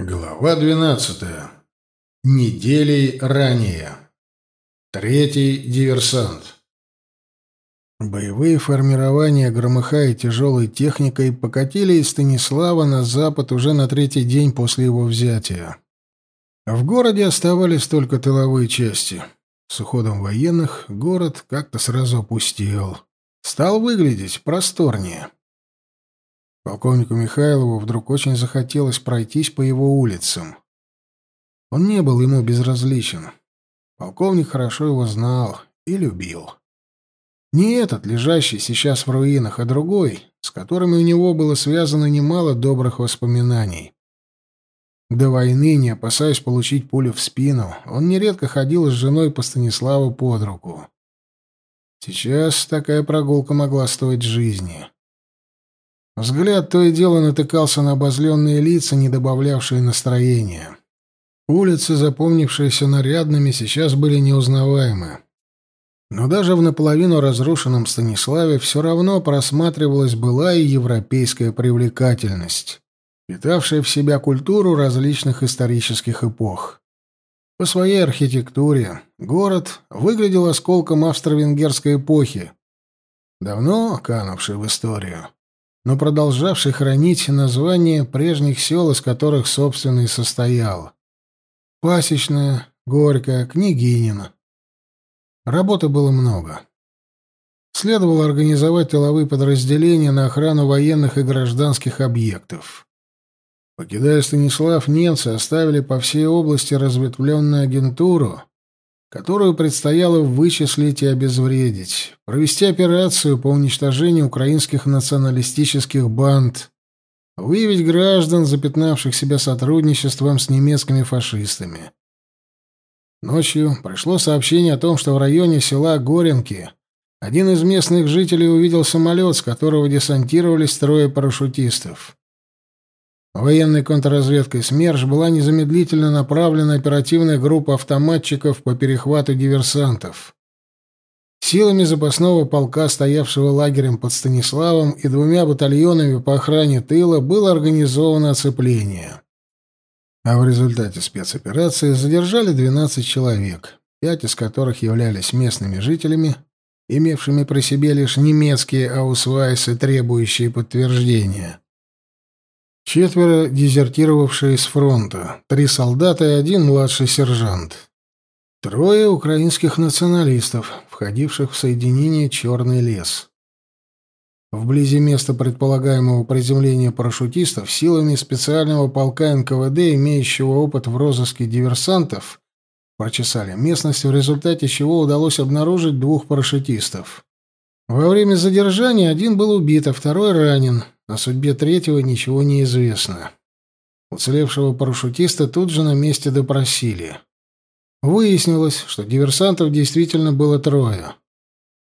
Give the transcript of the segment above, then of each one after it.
Глава двенадцатая. Неделей ранее. Третий диверсант. Боевые формирования, громыхая тяжелой техникой, покатили из Станислава на запад уже на третий день после его взятия. В городе оставались только тыловые части. С уходом военных город как-то сразу опустел. Стал выглядеть просторнее. Полковнику Михайлову вдруг очень захотелось пройтись по его улицам. Он не был ему безразличен. Полковник хорошо его знал и любил. Не этот, лежащий сейчас в руинах, а другой, с которыми у него было связано немало добрых воспоминаний. До войны, не опасаясь получить пулю в спину, он нередко ходил с женой по Станиславу под руку. Сейчас такая прогулка могла стоить жизни. Взгляд то и дело натыкался на обозленные лица, не добавлявшие настроения. Улицы, запомнившиеся нарядными, сейчас были неузнаваемы. Но даже в наполовину разрушенном Станиславе все равно просматривалась была и европейская привлекательность, питавшая в себя культуру различных исторических эпох. По своей архитектуре город выглядел осколком австро-венгерской эпохи, давно канувшей в историю но продолжавший хранить названия прежних сел, из которых, собственно, и состоял. Пасечная, Горькая, Княгинина. Работы было много. Следовало организовать тыловые подразделения на охрану военных и гражданских объектов. Покидая Станислав, немцы оставили по всей области разветвленную агентуру, которую предстояло вычислить и обезвредить, провести операцию по уничтожению украинских националистических банд, выявить граждан, запятнавших себя сотрудничеством с немецкими фашистами. Ночью пришло сообщение о том, что в районе села Горенки один из местных жителей увидел самолет, с которого десантировались трое парашютистов. Военной контрразведкой СМЕРШ была незамедлительно направлена оперативная группа автоматчиков по перехвату диверсантов. Силами запасного полка, стоявшего лагерем под Станиславом, и двумя батальонами по охране тыла было организовано оцепление. А в результате спецоперации задержали 12 человек, пять из которых являлись местными жителями, имевшими при себе лишь немецкие аусвайсы, требующие подтверждения. Четверо дезертировавшие с фронта, три солдата и один младший сержант. Трое украинских националистов, входивших в соединение «Черный лес». Вблизи места предполагаемого приземления парашютистов силами специального полка НКВД, имеющего опыт в розыске диверсантов, прочесали местность, в результате чего удалось обнаружить двух парашютистов. Во время задержания один был убит, а второй ранен, о судьбе третьего ничего не известно. Уцелевшего парашютиста тут же на месте допросили. Выяснилось, что диверсантов действительно было трое.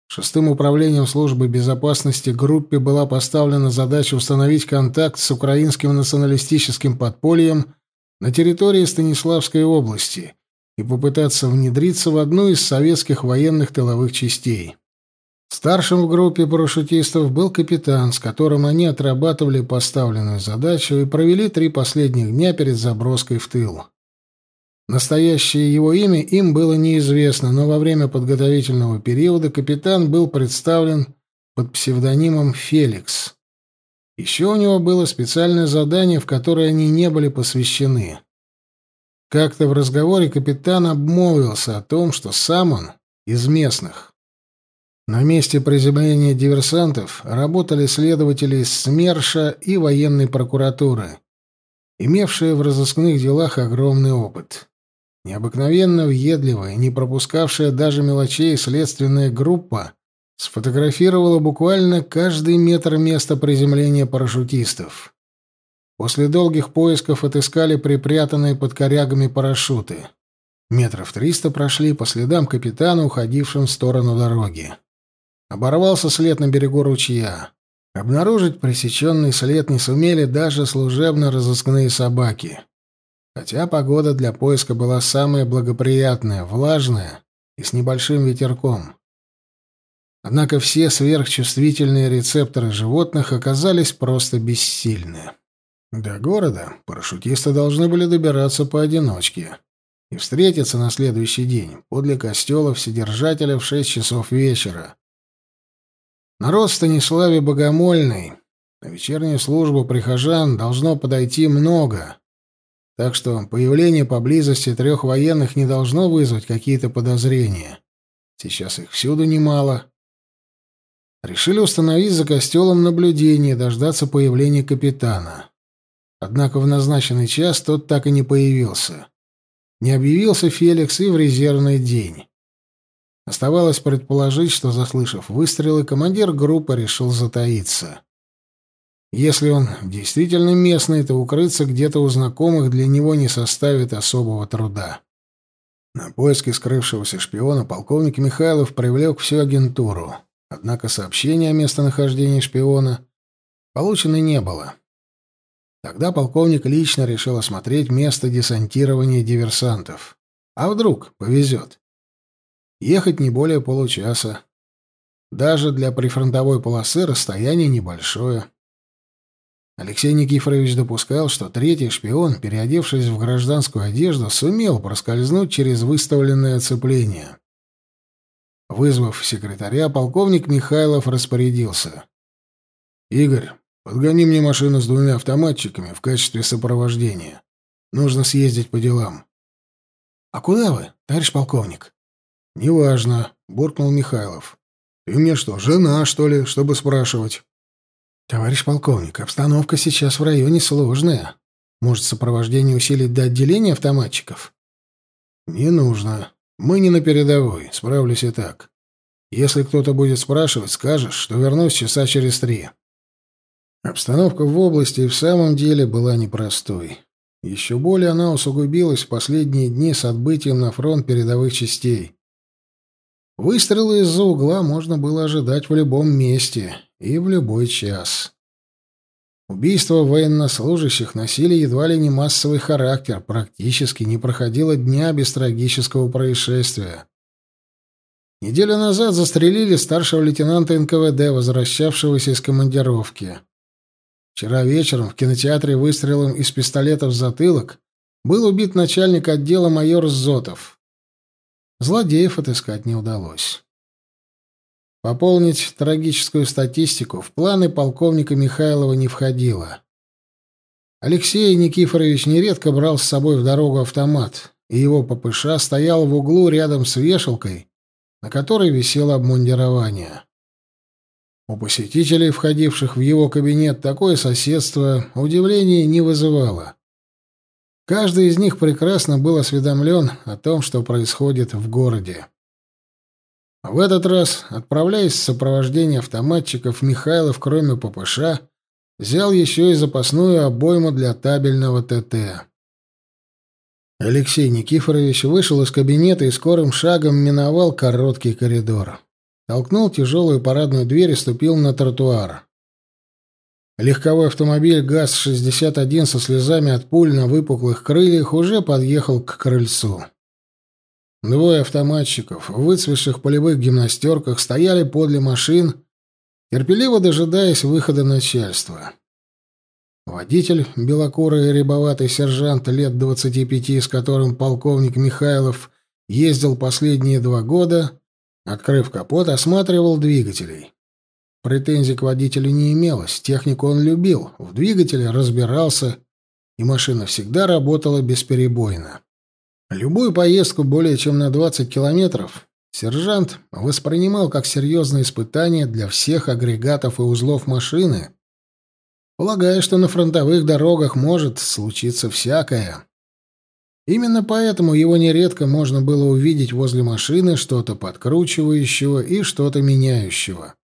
Шестым управлением службы безопасности группе была поставлена задача установить контакт с украинским националистическим подпольем на территории Станиславской области и попытаться внедриться в одну из советских военных тыловых частей. Старшим в группе парашютистов был капитан, с которым они отрабатывали поставленную задачу и провели три последних дня перед заброской в тыл. Настоящее его имя им было неизвестно, но во время подготовительного периода капитан был представлен под псевдонимом Феликс. Еще у него было специальное задание, в которое они не были посвящены. Как-то в разговоре капитан обмолвился о том, что сам он из местных. На месте приземления диверсантов работали следователи из СМЕРШа и военной прокуратуры, имевшие в разыскных делах огромный опыт. Необыкновенно въедливая, не пропускавшая даже мелочей следственная группа сфотографировала буквально каждый метр места приземления парашютистов. После долгих поисков отыскали припрятанные под корягами парашюты. Метров триста прошли по следам капитана, уходившим в сторону дороги. Оборвался след на берегу ручья. Обнаружить пресеченный след не сумели даже служебно-розыскные собаки. Хотя погода для поиска была самая благоприятная, влажная и с небольшим ветерком. Однако все сверхчувствительные рецепторы животных оказались просто бессильны. До города парашютисты должны были добираться поодиночке и встретиться на следующий день подле костела Вседержателя в шесть часов вечера. Народ в Станиславе богомольный. На вечернюю службу прихожан должно подойти много. Так что появление поблизости трех военных не должно вызвать какие-то подозрения. Сейчас их всюду немало. Решили установить за костелом наблюдение и дождаться появления капитана. Однако в назначенный час тот так и не появился. Не объявился Феликс и в резервный день. Оставалось предположить, что, заслышав выстрелы, командир группы решил затаиться. Если он действительно местный, то укрыться где-то у знакомых для него не составит особого труда. На поиски скрывшегося шпиона полковник Михайлов привлек всю агентуру. Однако сообщения о местонахождении шпиона получено не было. Тогда полковник лично решил осмотреть место десантирования диверсантов. А вдруг повезет? Ехать не более получаса. Даже для прифронтовой полосы расстояние небольшое. Алексей Никифорович допускал, что третий шпион, переодевшись в гражданскую одежду, сумел проскользнуть через выставленное оцепление. Вызвав секретаря, полковник Михайлов распорядился. «Игорь, подгони мне машину с двумя автоматчиками в качестве сопровождения. Нужно съездить по делам». «А куда вы, товарищ полковник?» «Неважно», — буркнул Михайлов. «Ты мне что, жена, что ли, чтобы спрашивать?» «Товарищ полковник, обстановка сейчас в районе сложная. Может, сопровождение усилить до отделения автоматчиков?» «Не нужно. Мы не на передовой. Справлюсь и так. Если кто-то будет спрашивать, скажешь, что вернусь часа через три». Обстановка в области в самом деле была непростой. Еще более она усугубилась в последние дни с отбытием на фронт передовых частей. Выстрелы из-за угла можно было ожидать в любом месте и в любой час. Убийства военнослужащих носили едва ли не массовый характер, практически не проходило дня без трагического происшествия. Неделю назад застрелили старшего лейтенанта НКВД, возвращавшегося из командировки. Вчера вечером в кинотеатре выстрелом из пистолета в затылок был убит начальник отдела майор Зотов. Злодеев отыскать не удалось. Пополнить трагическую статистику в планы полковника Михайлова не входило. Алексей Никифорович нередко брал с собой в дорогу автомат, и его ППШ стоял в углу рядом с вешалкой, на которой висело обмундирование. У посетителей, входивших в его кабинет, такое соседство удивления не вызывало. Каждый из них прекрасно был осведомлен о том, что происходит в городе. В этот раз, отправляясь в сопровождение автоматчиков, Михайлов, кроме ППШ, взял еще и запасную обойму для табельного ТТ. Алексей Никифорович вышел из кабинета и скорым шагом миновал короткий коридор. Толкнул тяжелую парадную дверь и ступил на тротуар. Легковой автомобиль ГАЗ-61 со слезами от пуль на выпуклых крыльях уже подъехал к крыльцу. Двое автоматчиков в выцветших полевых гимнастерках стояли подле машин, терпеливо дожидаясь выхода начальства. Водитель, белокурый и рябоватый сержант лет двадцати пяти, с которым полковник Михайлов ездил последние два года, открыв капот, осматривал двигателей. Претензий к водителю не имелось, технику он любил, в двигателе разбирался, и машина всегда работала бесперебойно. Любую поездку более чем на 20 километров сержант воспринимал как серьезное испытание для всех агрегатов и узлов машины, полагая, что на фронтовых дорогах может случиться всякое. Именно поэтому его нередко можно было увидеть возле машины что-то подкручивающего и что-то меняющего.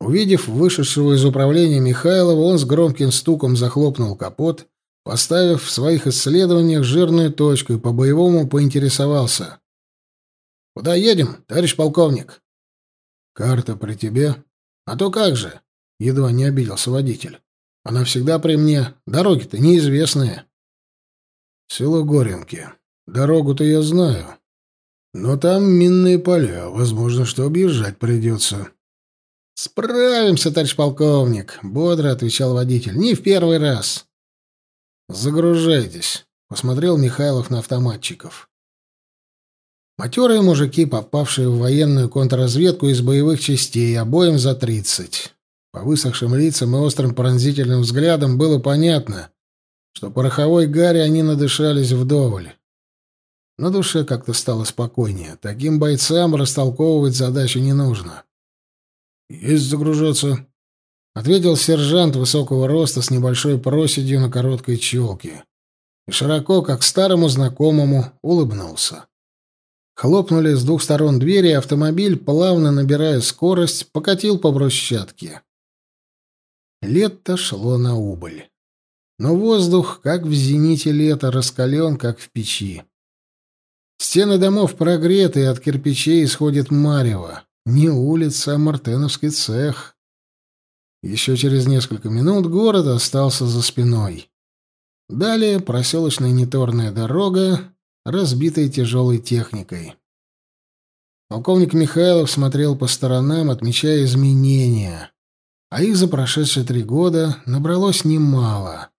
Увидев вышедшего из управления Михайлова, он с громким стуком захлопнул капот, поставив в своих исследованиях жирную точку и по-боевому поинтересовался. «Куда едем, товарищ полковник?» «Карта при тебе?» «А то как же?» — едва не обиделся водитель. «Она всегда при мне. Дороги-то неизвестные». «Село Горенки. Дорогу-то я знаю. Но там минные поля. Возможно, что объезжать придется». «Справимся, товарищ полковник», — бодро отвечал водитель. «Не в первый раз». «Загружайтесь», — посмотрел Михайлов на автоматчиков. Матерые мужики, попавшие в военную контрразведку из боевых частей, обоим за тридцать. По высохшим лицам и острым пронзительным взглядам было понятно, что пороховой гари они надышались вдоволь. На душе как-то стало спокойнее. Таким бойцам растолковывать задачу не нужно. «Есть загружаться», — ответил сержант высокого роста с небольшой проседью на короткой челке. И широко, как старому знакомому, улыбнулся. Хлопнули с двух сторон двери, и автомобиль, плавно набирая скорость, покатил по брусчатке. Лето шло на убыль. Но воздух, как в зените лета, раскален, как в печи. Стены домов прогреты, от кирпичей исходит марево. Не улица, а мартеновский цех. Еще через несколько минут город остался за спиной. Далее проселочная неторная дорога, разбитая тяжелой техникой. Полковник Михайлов смотрел по сторонам, отмечая изменения, а их за прошедшие три года набралось немало.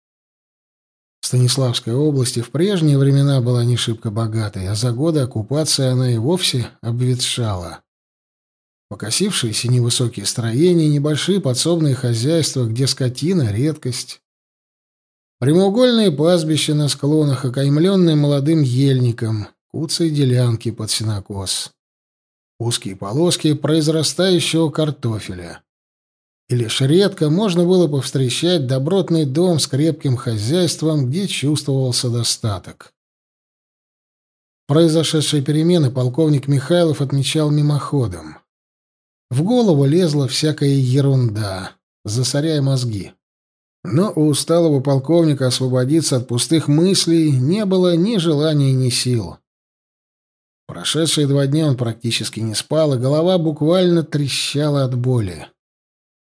Станиславская область и в прежние времена была не шибко богатой, а за годы оккупации она и вовсе обветшала. Покосившиеся невысокие строения, небольшие подсобные хозяйства, где скотина — редкость. Прямоугольные пастбища на склонах, окаймленные молодым ельником, куцые делянки под сенокос. Узкие полоски произрастающего картофеля и лишь редко можно было повстречать добротный дом с крепким хозяйством, где чувствовался достаток. Произошедшие перемены полковник Михайлов отмечал мимоходом. В голову лезла всякая ерунда, засоряя мозги. Но у усталого полковника освободиться от пустых мыслей не было ни желания, ни сил. Прошедшие два дня он практически не спал, и голова буквально трещала от боли.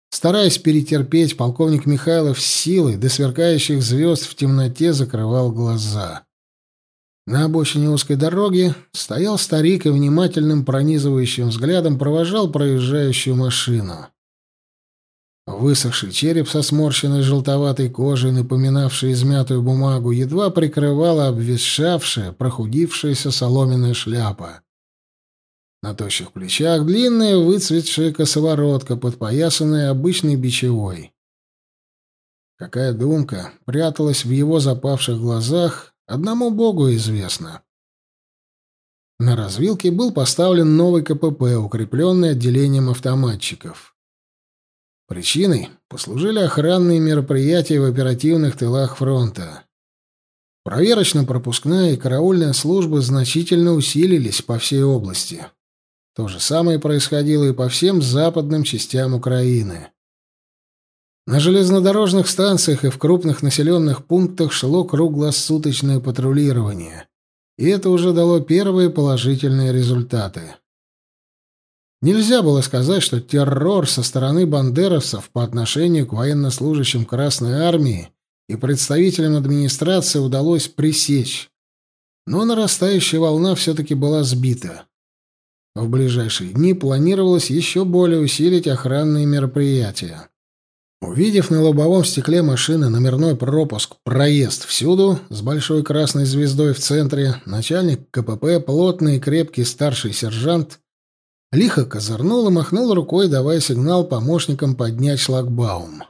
Стараясь перетерпеть, полковник Михайлов с силой до сверкающих звезд в темноте закрывал глаза. На обочине узкой дороги стоял старик и внимательным пронизывающим взглядом провожал проезжающую машину. Высохший череп со сморщенной желтоватой кожей, напоминавший измятую бумагу, едва прикрывала обветшавшая, прохудившаяся соломенная шляпа. На тощих плечах длинная выцветшая косоворотка, подпоясанная обычной бичевой. Какая думка пряталась в его запавших глазах, одному богу известно. На развилке был поставлен новый КПП, укрепленный отделением автоматчиков. Причиной послужили охранные мероприятия в оперативных тылах фронта. Проверочно-пропускная и караульная службы значительно усилились по всей области. То же самое происходило и по всем западным частям Украины. На железнодорожных станциях и в крупных населенных пунктах шло круглосуточное патрулирование, и это уже дало первые положительные результаты. Нельзя было сказать, что террор со стороны бандеровцев по отношению к военнослужащим Красной Армии и представителям администрации удалось пресечь, но нарастающая волна все-таки была сбита. В ближайшие дни планировалось еще более усилить охранные мероприятия. Увидев на лобовом стекле машины номерной пропуск «Проезд всюду» с большой красной звездой в центре, начальник КПП, плотный и крепкий старший сержант, лихо козырнул и махнул рукой, давая сигнал помощникам поднять шлагбаум.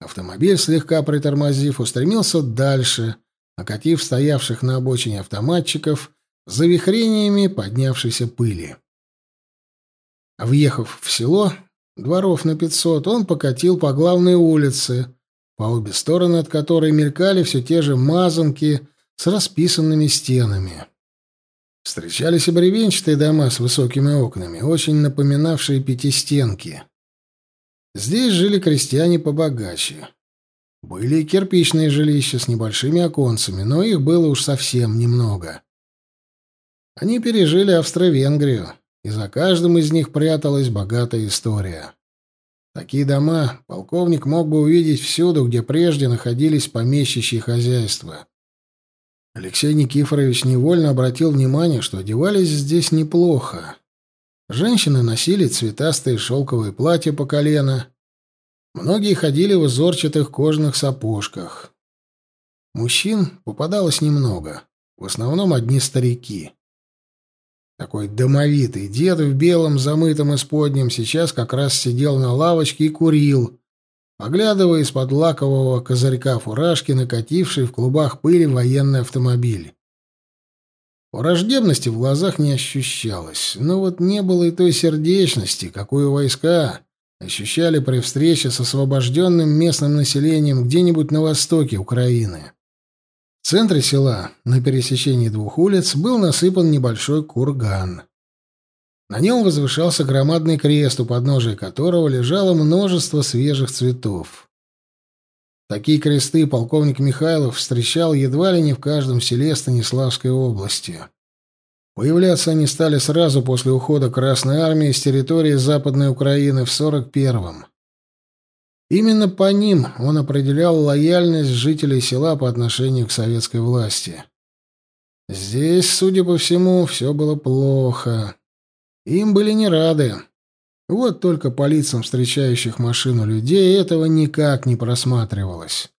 Автомобиль, слегка притормозив, устремился дальше, окатив стоявших на обочине автоматчиков завихрениями поднявшейся пыли. Въехав в село, дворов на пятьсот, он покатил по главной улице, по обе стороны от которой мелькали все те же мазанки с расписанными стенами. Встречались и бревенчатые дома с высокими окнами, очень напоминавшие пятистенки. Здесь жили крестьяне побогаче. Были и кирпичные жилища с небольшими оконцами, но их было уж совсем немного. Они пережили Австро-Венгрию, и за каждым из них пряталась богатая история. Такие дома полковник мог бы увидеть всюду, где прежде находились помещичьи хозяйства. Алексей Никифорович невольно обратил внимание, что одевались здесь неплохо. Женщины носили цветастые шелковые платья по колено. Многие ходили в узорчатых кожаных сапожках. Мужчин попадалось немного, в основном одни старики. Такой домовитый дед в белом замытом исподнем сейчас как раз сидел на лавочке и курил, поглядывая из-под лакового козырька фуражки, накативший в клубах пыли военный автомобиль. Враждебности в глазах не ощущалось, но вот не было и той сердечности, какую войска ощущали при встрече с освобожденным местным населением где-нибудь на востоке Украины. В центре села, на пересечении двух улиц, был насыпан небольшой курган. На нем возвышался громадный крест, у подножия которого лежало множество свежих цветов. Такие кресты полковник Михайлов встречал едва ли не в каждом селе Станиславской области. Появляться они стали сразу после ухода Красной Армии с территории Западной Украины в 41-м. Именно по ним он определял лояльность жителей села по отношению к советской власти. Здесь, судя по всему, все было плохо. Им были не рады. Вот только по лицам встречающих машину людей этого никак не просматривалось.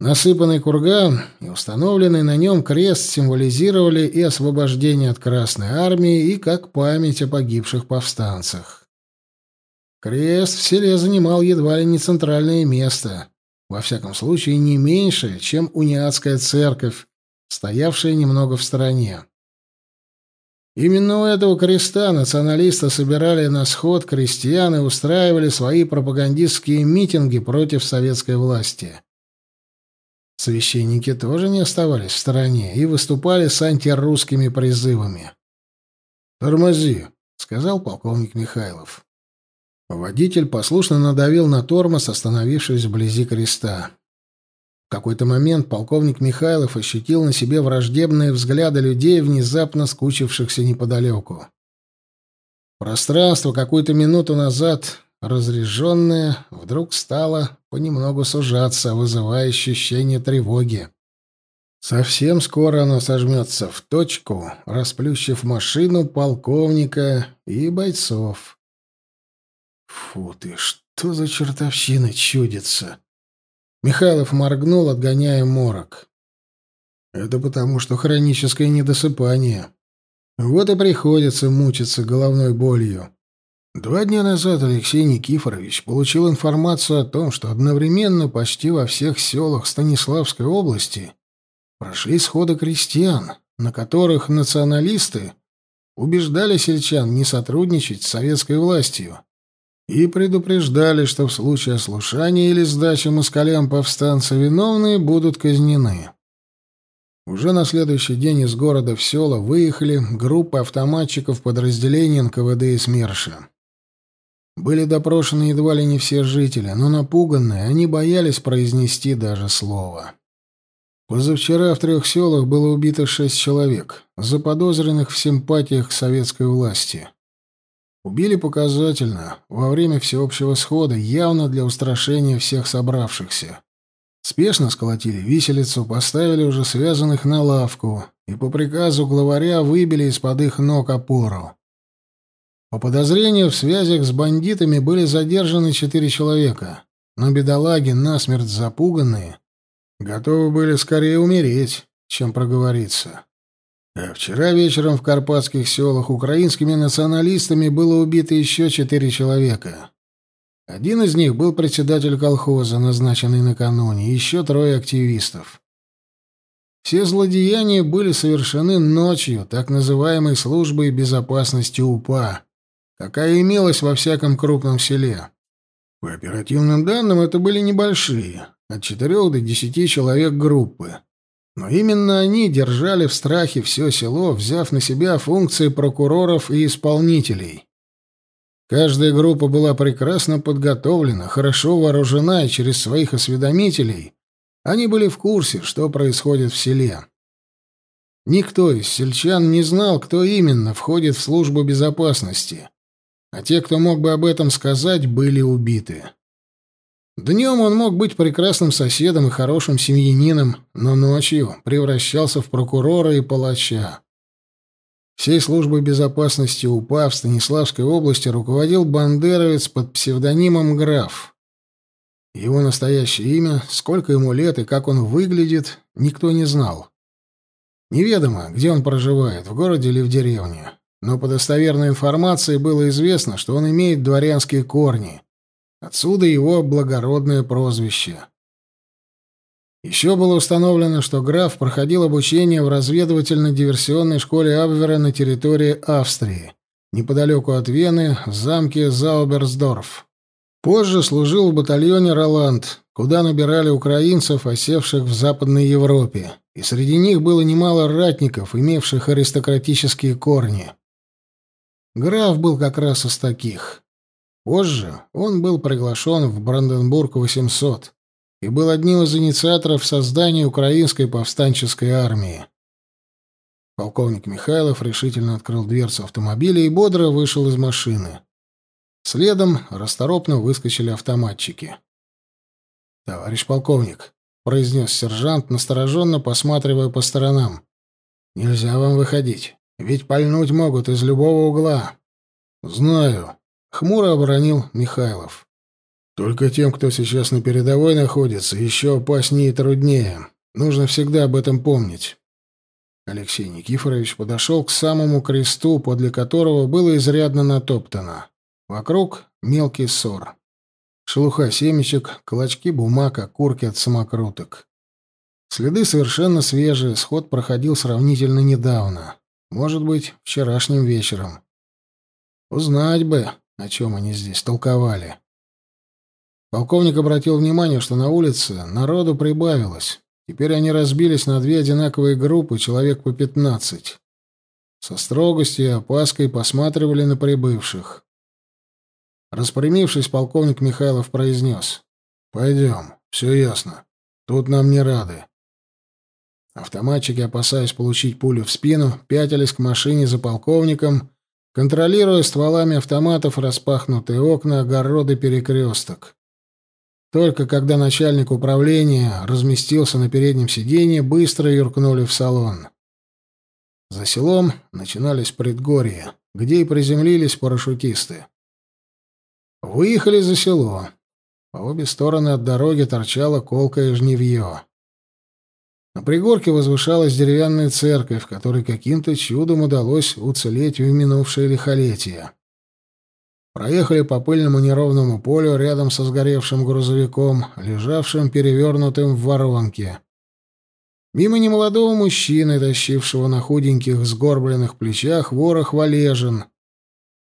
Насыпанный курган и установленный на нем крест символизировали и освобождение от Красной Армии, и как память о погибших повстанцах. Крест в селе занимал едва ли не центральное место, во всяком случае не меньше, чем униатская церковь, стоявшая немного в стороне. Именно у этого креста националисты собирали на сход крестьян и устраивали свои пропагандистские митинги против советской власти. Священники тоже не оставались в стороне и выступали с антирусскими призывами. «Тормози», — сказал полковник Михайлов. Водитель послушно надавил на тормоз, остановившись вблизи креста. В какой-то момент полковник Михайлов ощутил на себе враждебные взгляды людей, внезапно скучившихся неподалеку. Пространство какую-то минуту назад, разреженное, вдруг стало понемногу сужаться, вызывая ощущение тревоги. Совсем скоро оно сожмется в точку, расплющив машину полковника и бойцов. Фу ты, что за чертовщина чудится? Михайлов моргнул, отгоняя морок. Это потому, что хроническое недосыпание. Вот и приходится мучиться головной болью. Два дня назад Алексей Никифорович получил информацию о том, что одновременно почти во всех селах Станиславской области прошли сходы крестьян, на которых националисты убеждали сельчан не сотрудничать с советской властью и предупреждали, что в случае ослушания или сдачи москалям повстанца виновные будут казнены. Уже на следующий день из города в села выехали группы автоматчиков подразделений НКВД и СМЕРШа. Были допрошены едва ли не все жители, но напуганные они боялись произнести даже слово. Позавчера в трех селах было убито шесть человек, заподозренных в симпатиях к советской власти. Убили показательно, во время всеобщего схода, явно для устрашения всех собравшихся. Спешно сколотили виселицу, поставили уже связанных на лавку и по приказу главаря выбили из-под их ног опору. По подозрению в связях с бандитами были задержаны четыре человека, но бедолаги, насмерть запуганные, готовы были скорее умереть, чем проговориться. А вчера вечером в карпатских селах украинскими националистами было убито еще четыре человека. Один из них был председатель колхоза, назначенный накануне, и еще трое активистов. Все злодеяния были совершены ночью так называемой службой безопасности УПА, какая имелась во всяком крупном селе. По оперативным данным, это были небольшие, от четырех до десяти человек группы. Но именно они держали в страхе все село, взяв на себя функции прокуроров и исполнителей. Каждая группа была прекрасно подготовлена, хорошо вооружена, и через своих осведомителей они были в курсе, что происходит в селе. Никто из сельчан не знал, кто именно входит в службу безопасности, а те, кто мог бы об этом сказать, были убиты. Днем он мог быть прекрасным соседом и хорошим семьянином, но ночью превращался в прокурора и палача. Всей службой безопасности УПА в Станиславской области руководил бандеровец под псевдонимом «Граф». Его настоящее имя, сколько ему лет и как он выглядит, никто не знал. Неведомо, где он проживает, в городе или в деревне. Но по достоверной информации было известно, что он имеет дворянские корни. Отсюда его благородное прозвище. Еще было установлено, что граф проходил обучение в разведывательно-диверсионной школе Абвера на территории Австрии, неподалеку от Вены, в замке Зауберсдорф. Позже служил в батальоне «Роланд», куда набирали украинцев, осевших в Западной Европе, и среди них было немало ратников, имевших аристократические корни. Граф был как раз из таких. Позже он был приглашен в Бранденбург-800 и был одним из инициаторов создания украинской повстанческой армии. Полковник Михайлов решительно открыл дверцу автомобиля и бодро вышел из машины. Следом расторопно выскочили автоматчики. «Товарищ полковник», — произнес сержант, настороженно посматривая по сторонам, — «нельзя вам выходить, ведь пальнуть могут из любого угла». «Знаю», — хмуро оборонил Михайлов. «Только тем, кто сейчас на передовой находится, еще опаснее и труднее. Нужно всегда об этом помнить». Алексей Никифорович подошел к самому кресту, подле которого было изрядно натоптано. Вокруг мелкий ссор. Шелуха семечек, клочки бумаг, окурки от самокруток. Следы совершенно свежие, сход проходил сравнительно недавно. Может быть, вчерашним вечером. Узнать бы, о чем они здесь толковали. Полковник обратил внимание, что на улице народу прибавилось. Теперь они разбились на две одинаковые группы, человек по пятнадцать. Со строгостью и опаской посматривали на прибывших. Распрямившись, полковник Михайлов произнес. «Пойдем, все ясно. Тут нам не рады». Автоматчики, опасаясь получить пулю в спину, пятились к машине за полковником контролируя стволами автоматов распахнутые окна, огороды, перекресток. Только когда начальник управления разместился на переднем сиденье, быстро юркнули в салон. За селом начинались предгорья, где и приземлились парашютисты. Выехали за село. По обе стороны от дороги торчало колкое жневье. На пригорке возвышалась деревянная церковь, которой каким-то чудом удалось уцелеть в минувшее лихолетие. Проехали по пыльному неровному полю рядом со сгоревшим грузовиком, лежавшим перевернутым в воронке. Мимо немолодого мужчины, тащившего на худеньких сгорбленных плечах ворох валежин,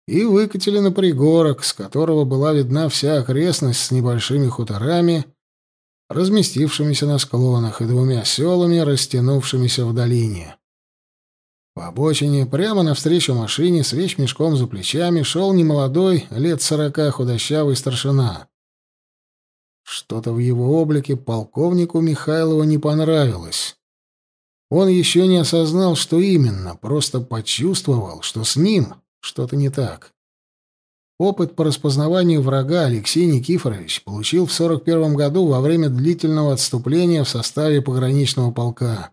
и выкатили на пригорок, с которого была видна вся окрестность с небольшими хуторами разместившимися на склонах, и двумя селами, растянувшимися в долине. По обочине, прямо навстречу машине, с вещмешком за плечами, шел немолодой, лет сорока, худощавый старшина. Что-то в его облике полковнику Михайлову не понравилось. Он еще не осознал, что именно, просто почувствовал, что с ним что-то не так. Опыт по распознаванию врага Алексей Никифорович получил в 41 году во время длительного отступления в составе пограничного полка.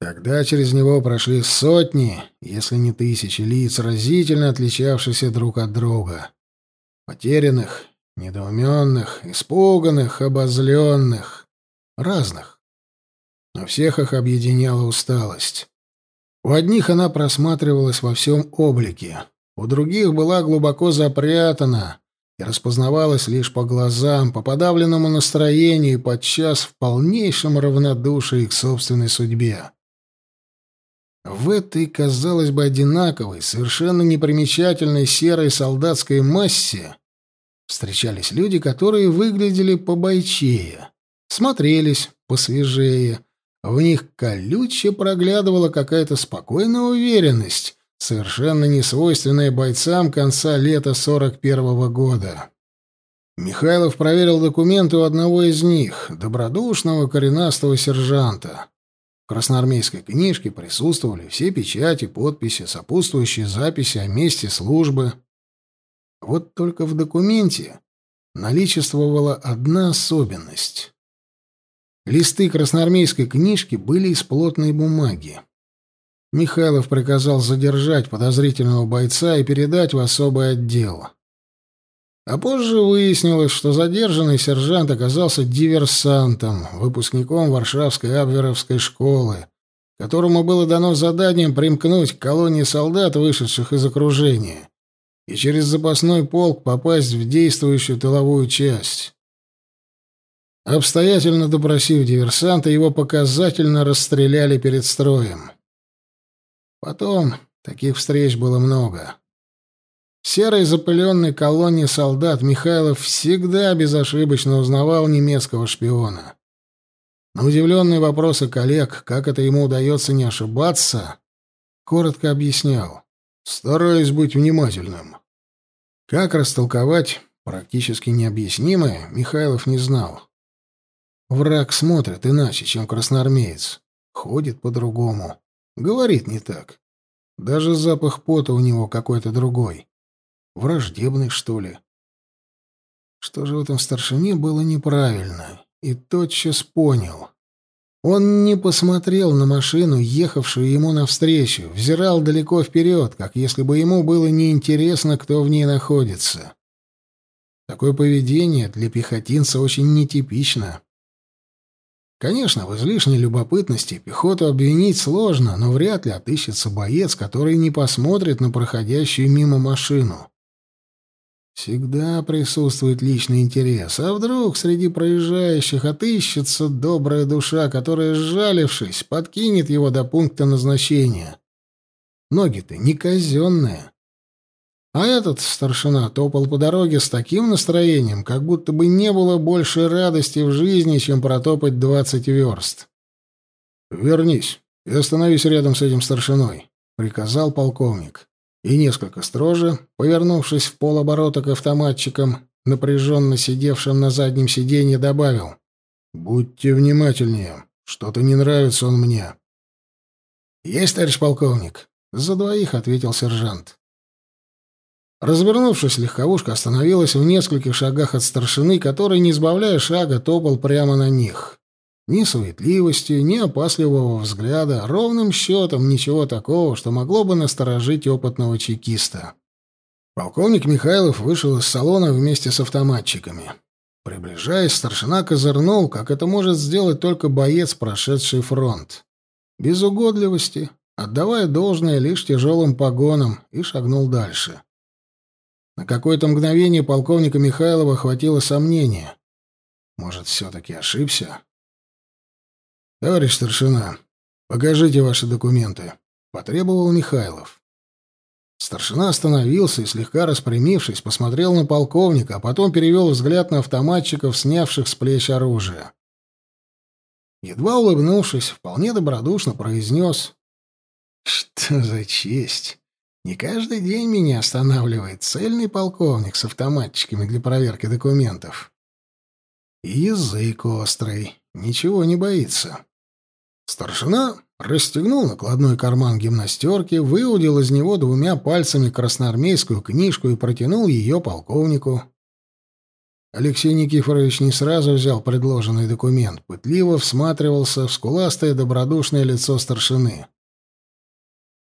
Тогда через него прошли сотни, если не тысячи лиц, разительно отличавшихся друг от друга. Потерянных, недоуменных, испуганных, обозленных, разных. Но всех их объединяла усталость. У одних она просматривалась во всем облике, у других была глубоко запрятана и распознавалась лишь по глазам, по подавленному настроению и подчас в полнейшем равнодушии к собственной судьбе. В этой, казалось бы, одинаковой, совершенно непримечательной серой солдатской массе встречались люди, которые выглядели побойчее, смотрелись посвежее, в них колюче проглядывала какая-то спокойная уверенность, совершенно не свойственное бойцам конца лета 41-го года. Михайлов проверил документы у одного из них, добродушного коренастого сержанта. В красноармейской книжке присутствовали все печати, подписи, сопутствующие записи о месте службы. Вот только в документе наличествовала одна особенность. Листы красноармейской книжки были из плотной бумаги. Михайлов приказал задержать подозрительного бойца и передать в особый отдел. А позже выяснилось, что задержанный сержант оказался диверсантом, выпускником Варшавской Абверовской школы, которому было дано заданием примкнуть к колонии солдат, вышедших из окружения, и через запасной полк попасть в действующую тыловую часть. Обстоятельно допросив диверсанта, его показательно расстреляли перед строем. Потом таких встреч было много. В серой запыленной колонне солдат Михайлов всегда безошибочно узнавал немецкого шпиона. На удивленные вопросы коллег, как это ему удается не ошибаться, коротко объяснял. Стараюсь быть внимательным. Как растолковать практически необъяснимое, Михайлов не знал. Враг смотрит иначе, чем красноармеец. Ходит по-другому. Говорит не так. Даже запах пота у него какой-то другой. Враждебный, что ли. Что же в этом старшине было неправильно? И тотчас понял. Он не посмотрел на машину, ехавшую ему навстречу, взирал далеко вперед, как если бы ему было неинтересно, кто в ней находится. Такое поведение для пехотинца очень нетипично. Конечно, в излишней любопытности пехоту обвинить сложно, но вряд ли отыщется боец, который не посмотрит на проходящую мимо машину. Всегда присутствует личный интерес. А вдруг среди проезжающих отыщется добрая душа, которая, сжалившись, подкинет его до пункта назначения? Ноги-то не казенные. А этот старшина топал по дороге с таким настроением, как будто бы не было больше радости в жизни, чем протопать двадцать верст. «Вернись и остановись рядом с этим старшиной», — приказал полковник. И несколько строже, повернувшись в полоборота к автоматчикам, напряженно сидевшим на заднем сиденье, добавил. «Будьте внимательнее. Что-то не нравится он мне». «Есть, товарищ полковник?» — за двоих ответил сержант. Развернувшись, легковушка остановилась в нескольких шагах от старшины, который, не избавляя шага, топал прямо на них. Ни суетливости, ни опасливого взгляда, ровным счетом ничего такого, что могло бы насторожить опытного чекиста. Полковник Михайлов вышел из салона вместе с автоматчиками. Приближаясь, старшина козырнул, как это может сделать только боец, прошедший фронт. Без угодливости, отдавая должное лишь тяжелым погонам, и шагнул дальше. На какое-то мгновение полковника Михайлова охватило сомнение. Может, все-таки ошибся? «Товарищ старшина, покажите ваши документы», — потребовал Михайлов. Старшина остановился и, слегка распрямившись, посмотрел на полковника, а потом перевел взгляд на автоматчиков, снявших с плеч оружие. Едва улыбнувшись, вполне добродушно произнес «Что за честь! Не каждый день меня останавливает цельный полковник с автоматчиками для проверки документов. И язык острый, ничего не боится. Старшина расстегнул накладной карман гимнастерки, выудил из него двумя пальцами красноармейскую книжку и протянул ее полковнику. Алексей Никифорович не сразу взял предложенный документ, пытливо всматривался в скуластое добродушное лицо старшины.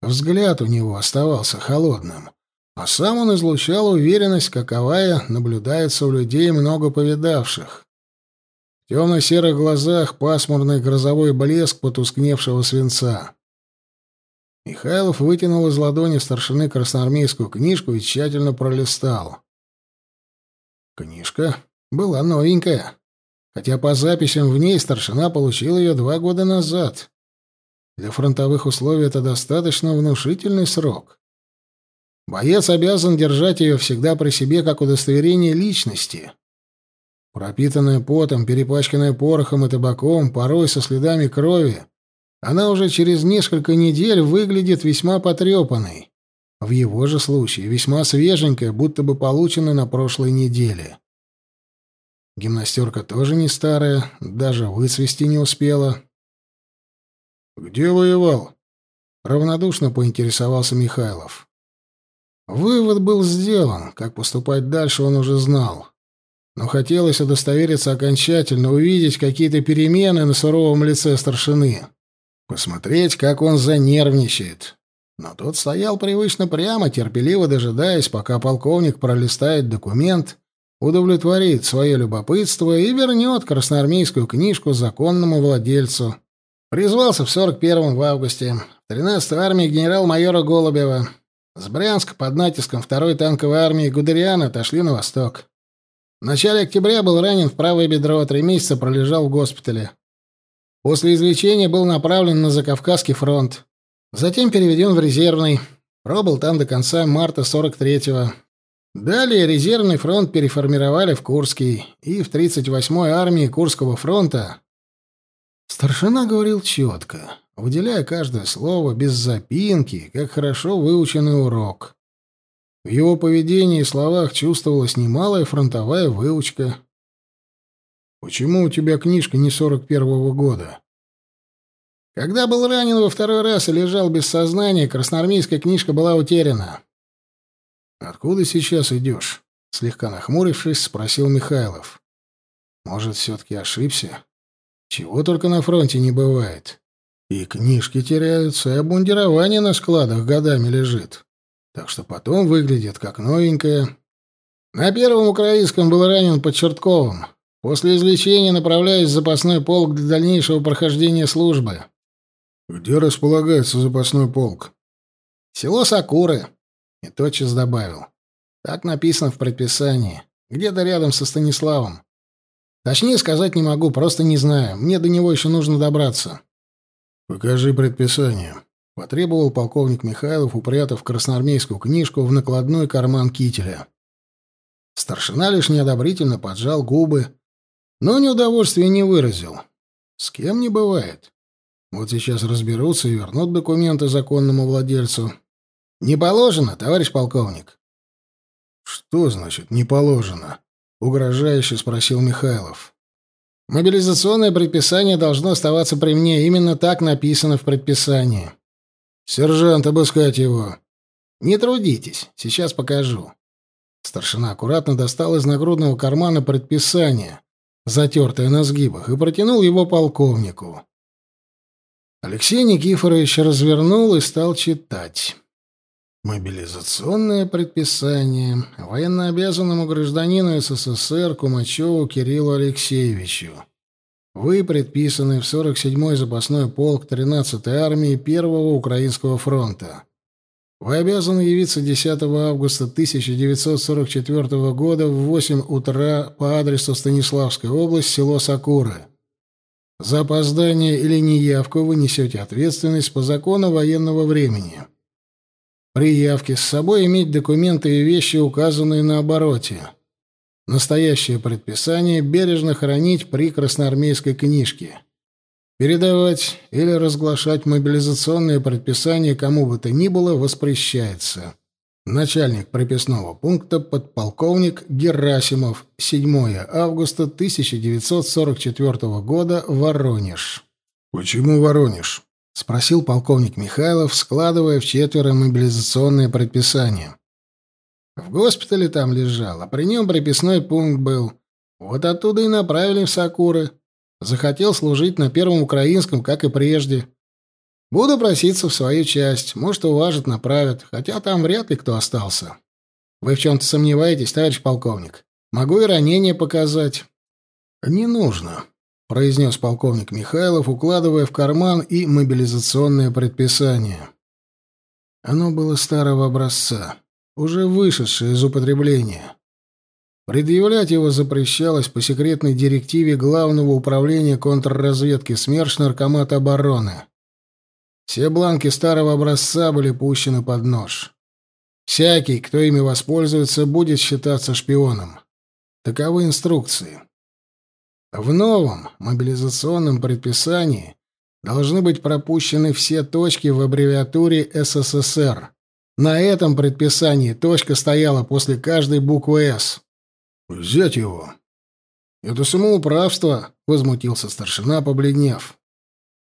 Взгляд у него оставался холодным, а сам он излучал уверенность, каковая наблюдается у людей, много повидавших. В темно-серых глазах пасмурный грозовой блеск потускневшего свинца. Михайлов вытянул из ладони старшины красноармейскую книжку и тщательно пролистал. Книжка была новенькая, хотя по записям в ней старшина получил ее два года назад. Для фронтовых условий это достаточно внушительный срок. Боец обязан держать ее всегда при себе как удостоверение личности. Пропитанная потом, перепачканная порохом и табаком, порой со следами крови, она уже через несколько недель выглядит весьма потрепанной. В его же случае весьма свеженькая, будто бы получена на прошлой неделе. Гимнастерка тоже не старая, даже выцвести не успела. «Где воевал?» — равнодушно поинтересовался Михайлов. Вывод был сделан, как поступать дальше он уже знал. Но хотелось удостовериться окончательно, увидеть какие-то перемены на суровом лице старшины. Посмотреть, как он занервничает. Но тот стоял привычно прямо, терпеливо дожидаясь, пока полковник пролистает документ удовлетворит свое любопытство и вернет красноармейскую книжку законному владельцу. Призвался в 41-м в августе. В 13-й армии генерал-майора Голубева. С Брянска под натиском второй танковой армии Гудериана отошли на восток. В начале октября был ранен в правое бедро, три месяца пролежал в госпитале. После излечения был направлен на Закавказский фронт. Затем переведен в резервный. Пробыл там до конца марта 43-го. Далее резервный фронт переформировали в Курский, и в 38-й армии Курского фронта старшина говорил четко, выделяя каждое слово без запинки, как хорошо выученный урок. В его поведении и словах чувствовалась немалая фронтовая выучка. «Почему у тебя книжка не 41-го года?» Когда был ранен во второй раз и лежал без сознания, красноармейская книжка была утеряна. «Откуда сейчас идешь?» — слегка нахмурившись, спросил Михайлов. «Может, все-таки ошибся? Чего только на фронте не бывает. И книжки теряются, и обмундирование на складах годами лежит. Так что потом выглядит как новенькое. На первом украинском был ранен под Чертковым. После излечения направляюсь в запасной полк для дальнейшего прохождения службы». «Где располагается запасной полк?» «Село Сакуры», и тотчас добавил. Так написано в предписании. Где-то рядом со Станиславом. Точнее сказать не могу, просто не знаю. Мне до него еще нужно добраться. Покажи предписание. Потребовал полковник Михайлов, упрятав красноармейскую книжку в накладной карман кителя. Старшина лишь неодобрительно поджал губы, но неудовольствия не выразил. С кем не бывает. Вот сейчас разберутся и вернут документы законному владельцу. «Не положено, товарищ полковник». «Что значит «не положено»?» — угрожающе спросил Михайлов. «Мобилизационное предписание должно оставаться при мне. Именно так написано в предписании». «Сержант, обыскать его». «Не трудитесь, сейчас покажу». Старшина аккуратно достал из нагрудного кармана предписание, затертое на сгибах, и протянул его полковнику. Алексей Никифорович развернул и стал читать. Мобилизационное предписание военнообязанному гражданину СССР Кумачеву Кириллу Алексеевичу. Вы предписаны в 47-й запасной полк 13-й армии Первого Украинского фронта. Вы обязаны явиться 10 августа 1944 года в 8 утра по адресу Станиславская область, село Сакуры. За опоздание или неявку вы несете ответственность по закону военного времени. При явке с собой иметь документы и вещи, указанные на обороте. Настоящее предписание бережно хранить при красноармейской книжке. Передавать или разглашать мобилизационные предписания кому бы то ни было воспрещается. Начальник прописного пункта подполковник Герасимов. 7 августа 1944 года. Воронеж. Почему Воронеж? — спросил полковник Михайлов, складывая в четверо мобилизационное предписание. «В госпитале там лежал, а при нем приписной пункт был. Вот оттуда и направили в Сакуры. Захотел служить на Первом Украинском, как и прежде. Буду проситься в свою часть, может, уважат, направят, хотя там вряд ли кто остался. Вы в чем-то сомневаетесь, товарищ полковник? Могу и ранение показать». «Не нужно», — произнес полковник Михайлов, укладывая в карман и мобилизационное предписание. Оно было старого образца, уже вышедшее из употребления. Предъявлять его запрещалось по секретной директиве Главного управления контрразведки СМЕРШ Наркомата обороны. Все бланки старого образца были пущены под нож. Всякий, кто ими воспользуется, будет считаться шпионом. Таковы инструкции. В новом мобилизационном предписании должны быть пропущены все точки в аббревиатуре СССР. На этом предписании точка стояла после каждой буквы «С». «Взять его». «Это самоуправство», — возмутился старшина, побледнев.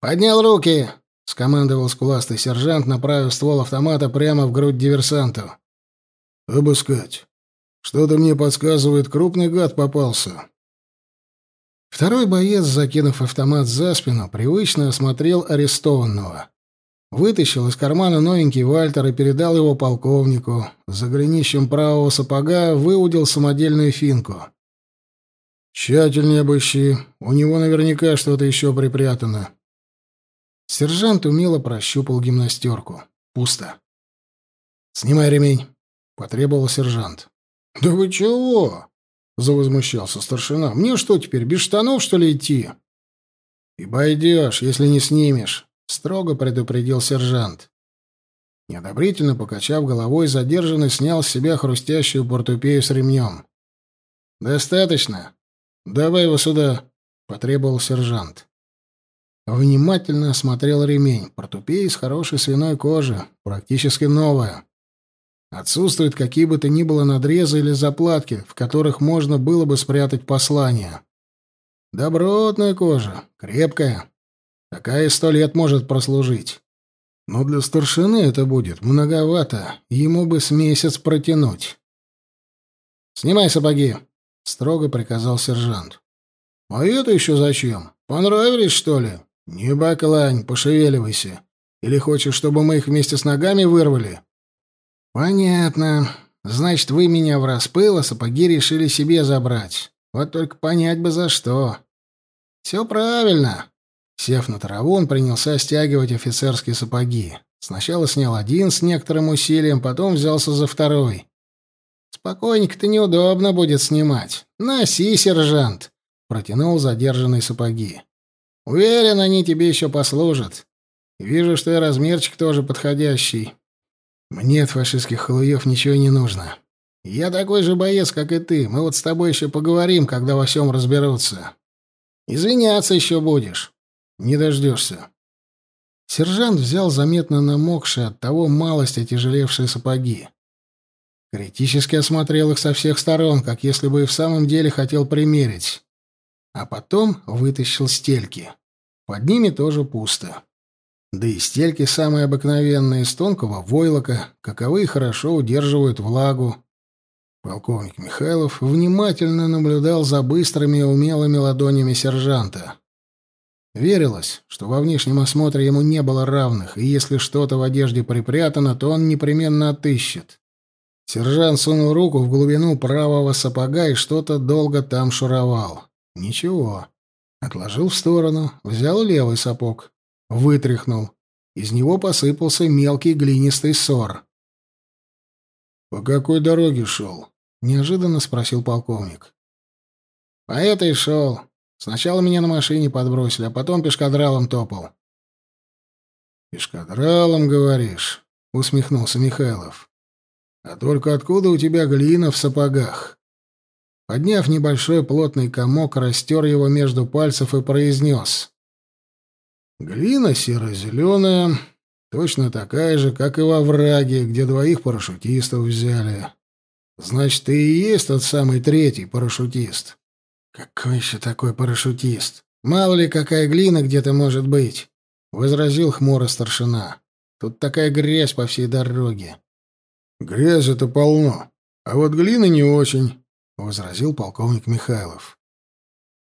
«Поднял руки», — скомандовал скуластый сержант, направив ствол автомата прямо в грудь диверсанту. «Обыскать. Что-то мне подсказывает, крупный гад попался». Второй боец, закинув автомат за спину, привычно осмотрел арестованного. Вытащил из кармана новенький Вальтер и передал его полковнику. За голенищем правого сапога выудил самодельную финку. «Тщательнее обыщи. У него наверняка что-то еще припрятано». Сержант умело прощупал гимнастерку. Пусто. «Снимай ремень», — потребовал сержант. «Да вы чего?» — завозмущался старшина. «Мне что теперь, без штанов, что ли, идти?» «И пойдешь, если не снимешь», — строго предупредил сержант. Неодобрительно покачав головой, задержанный снял с себя хрустящую портупею с ремнем. «Достаточно. Давай его сюда», — потребовал сержант. Внимательно осмотрел ремень. Портупея из хорошей свиной кожи, практически новая. Отсутствуют какие бы то ни было надрезы или заплатки, в которых можно было бы спрятать послание. Добротная кожа, крепкая. Такая сто лет может прослужить. Но для старшины это будет многовато, ему бы с месяц протянуть. «Снимай сапоги», — строго приказал сержант. «А это еще зачем? Понравились, что ли?» «Не баклань, пошевеливайся. Или хочешь, чтобы мы их вместе с ногами вырвали?» «Понятно. Значит, вы меня в распыл, а сапоги решили себе забрать. Вот только понять бы за что». «Все правильно». Сев на траву, он принялся стягивать офицерские сапоги. Сначала снял один с некоторым усилием, потом взялся за второй. «Спокойненько-то неудобно будет снимать. Носи, сержант!» Протянул задержанные сапоги. Уверен, они тебе еще послужат. Вижу, что и размерчик тоже подходящий. Мне от фашистских халуев ничего не нужно. Я такой же боец, как и ты. Мы вот с тобой еще поговорим, когда во всем разберутся. Извиняться еще будешь. Не дождешься. Сержант взял заметно намокшие от того малость отяжелевшие сапоги. Критически осмотрел их со всех сторон, как если бы и в самом деле хотел примерить. А потом вытащил стельки. Под ними тоже пусто. Да и стельки самые обыкновенные, из тонкого войлока, каковые хорошо удерживают влагу. Полковник Михайлов внимательно наблюдал за быстрыми и умелыми ладонями сержанта. Верилось, что во внешнем осмотре ему не было равных, и если что-то в одежде припрятано, то он непременно отыщет. Сержант сунул руку в глубину правого сапога и что-то долго там шуровал. Ничего. Отложил в сторону, взял левый сапог, вытряхнул. Из него посыпался мелкий глинистый сор. «По какой дороге шел?» — неожиданно спросил полковник. «По этой шел. Сначала меня на машине подбросили, а потом пешкадралом топал». «Пешкадралом, говоришь?» — усмехнулся Михайлов. «А только откуда у тебя глина в сапогах?» Подняв небольшой плотный комок, растер его между пальцев и произнес. «Глина серо-зеленая, точно такая же, как и во враге, где двоих парашютистов взяли. Значит, ты и есть тот самый третий парашютист». «Какой еще такой парашютист? Мало ли, какая глина где-то может быть», — возразил хмуро старшина. «Тут такая грязь по всей дороге». «Грязь-то полно, а вот глины не очень» возразил полковник Михайлов.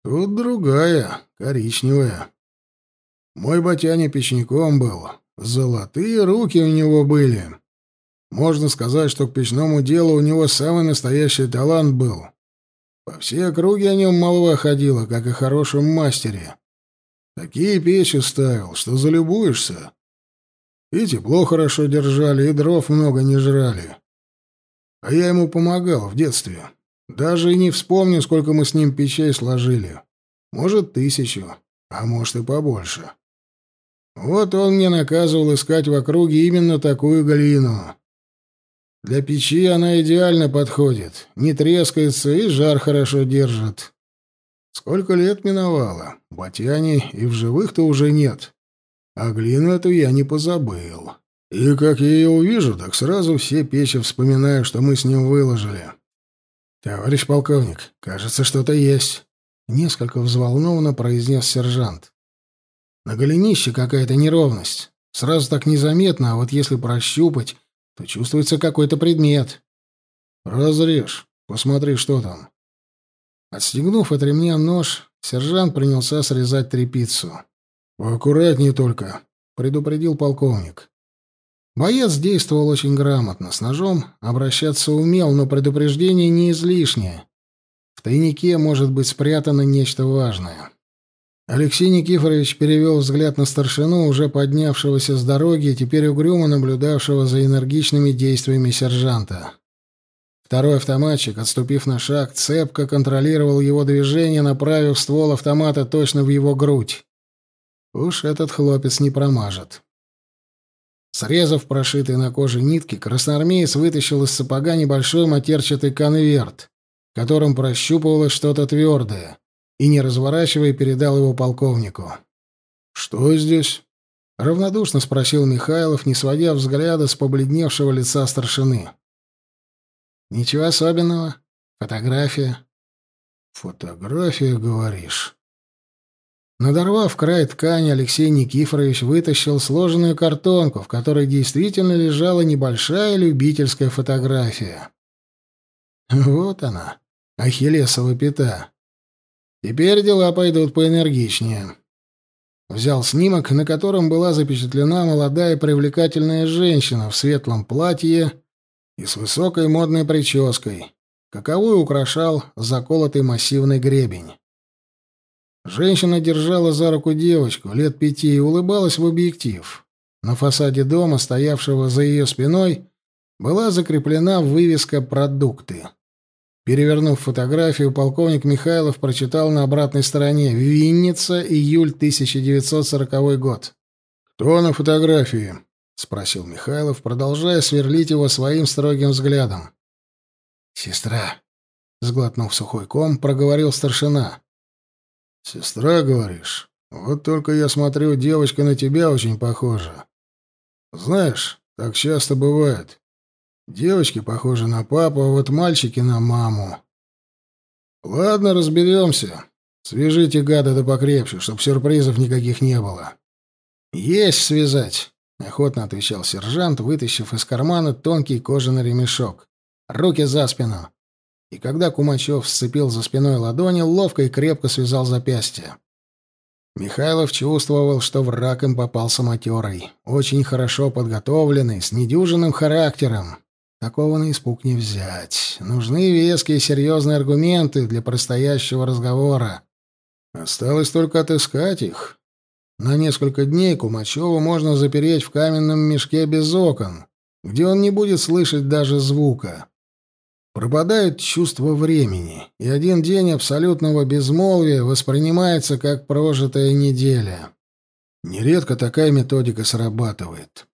Тут другая, коричневая. Мой батяня печником был, золотые руки у него были. Можно сказать, что к печному делу у него самый настоящий талант был. По всей округе о нем молва ходила, как о хорошем мастере. Такие печи ставил, что залюбуешься. И тепло хорошо держали, и дров много не жрали. А я ему помогал в детстве. Даже и не вспомню, сколько мы с ним печей сложили. Может, тысячу, а может и побольше. Вот он мне наказывал искать в округе именно такую глину. Для печи она идеально подходит, не трескается и жар хорошо держит. Сколько лет миновало, Батяни и в живых-то уже нет. А глину эту я не позабыл. И как я ее увижу, так сразу все печи вспоминаю, что мы с ним выложили. «Товарищ полковник, кажется, что-то есть», — несколько взволнованно произнес сержант. «На голенище какая-то неровность. Сразу так незаметно, а вот если прощупать, то чувствуется какой-то предмет». «Разрежь, посмотри, что там». Отстегнув от ремня нож, сержант принялся срезать трепицу. «Аккуратнее только», предупредил полковник. Боец действовал очень грамотно, с ножом обращаться умел, но предупреждение не излишнее. В тайнике может быть спрятано нечто важное. Алексей Никифорович перевел взгляд на старшину, уже поднявшегося с дороги и теперь угрюмо наблюдавшего за энергичными действиями сержанта. Второй автоматчик, отступив на шаг, цепко контролировал его движение, направив ствол автомата точно в его грудь. Уж этот хлопец не промажет. Срезав прошитые на коже нитки, красноармеец вытащил из сапога небольшой матерчатый конверт, которым прощупывалось что-то твердое и, не разворачивая, передал его полковнику. «Что здесь?» — равнодушно спросил Михайлов, не сводя взгляда с побледневшего лица старшины. «Ничего особенного. Фотография». «Фотография, говоришь?» Надорвав край ткани, Алексей Никифорович вытащил сложенную картонку, в которой действительно лежала небольшая любительская фотография. Вот она, Ахиллесова пята. Теперь дела пойдут поэнергичнее. Взял снимок, на котором была запечатлена молодая привлекательная женщина в светлом платье и с высокой модной прической, каковую украшал заколотый массивный гребень. Женщина держала за руку девочку лет пяти и улыбалась в объектив. На фасаде дома, стоявшего за ее спиной, была закреплена вывеска «Продукты». Перевернув фотографию, полковник Михайлов прочитал на обратной стороне «Винница, июль 1940 год». «Кто на фотографии?» — спросил Михайлов, продолжая сверлить его своим строгим взглядом. «Сестра», — сглотнув сухой ком, проговорил старшина. «Сестра, говоришь? Вот только я смотрю, девочка на тебя очень похожа. Знаешь, так часто бывает. Девочки похожи на папу, а вот мальчики на маму. Ладно, разберемся. Свяжите гада да покрепче, чтоб сюрпризов никаких не было. Есть связать, охотно отвечал сержант, вытащив из кармана тонкий кожаный ремешок. Руки за спину. И когда Кумачев сцепил за спиной ладони, ловко и крепко связал запястье. Михайлов чувствовал, что враг им попался матерый, очень хорошо подготовленный, с недюжинным характером. Такого на испуг не взять. Нужны веские серьезные аргументы для предстоящего разговора. Осталось только отыскать их. На несколько дней Кумачева можно запереть в каменном мешке без окон, где он не будет слышать даже звука. Пропадает чувство времени, и один день абсолютного безмолвия воспринимается как прожитая неделя. Нередко такая методика срабатывает.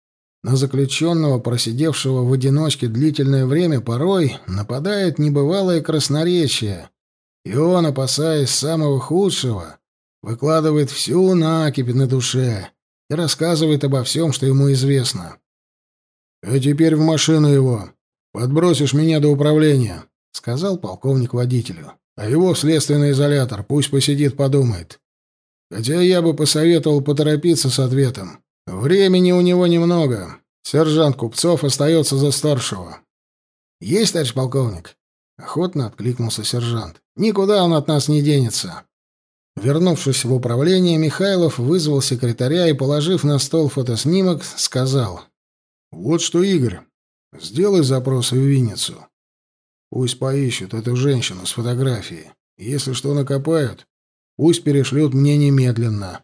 На заключенного, просидевшего в одиночке длительное время, порой нападает небывалое красноречие, и он, опасаясь самого худшего, выкладывает всю накипь на душе и рассказывает обо всем, что ему известно. «А теперь в машину его. Подбросишь меня до управления», — сказал полковник водителю. «А его в следственный изолятор. Пусть посидит, подумает. Хотя я бы посоветовал поторопиться с ответом. Времени у него немного. Сержант Купцов остается за старшего. Есть, товарищ полковник? Охотно откликнулся сержант. Никуда он от нас не денется. Вернувшись в управление, Михайлов вызвал секретаря и, положив на стол фотоснимок, сказал. «Вот что, Игорь, сделай запрос в Винницу. Пусть поищут эту женщину с фотографией. Если что накопают, пусть перешлют мне немедленно.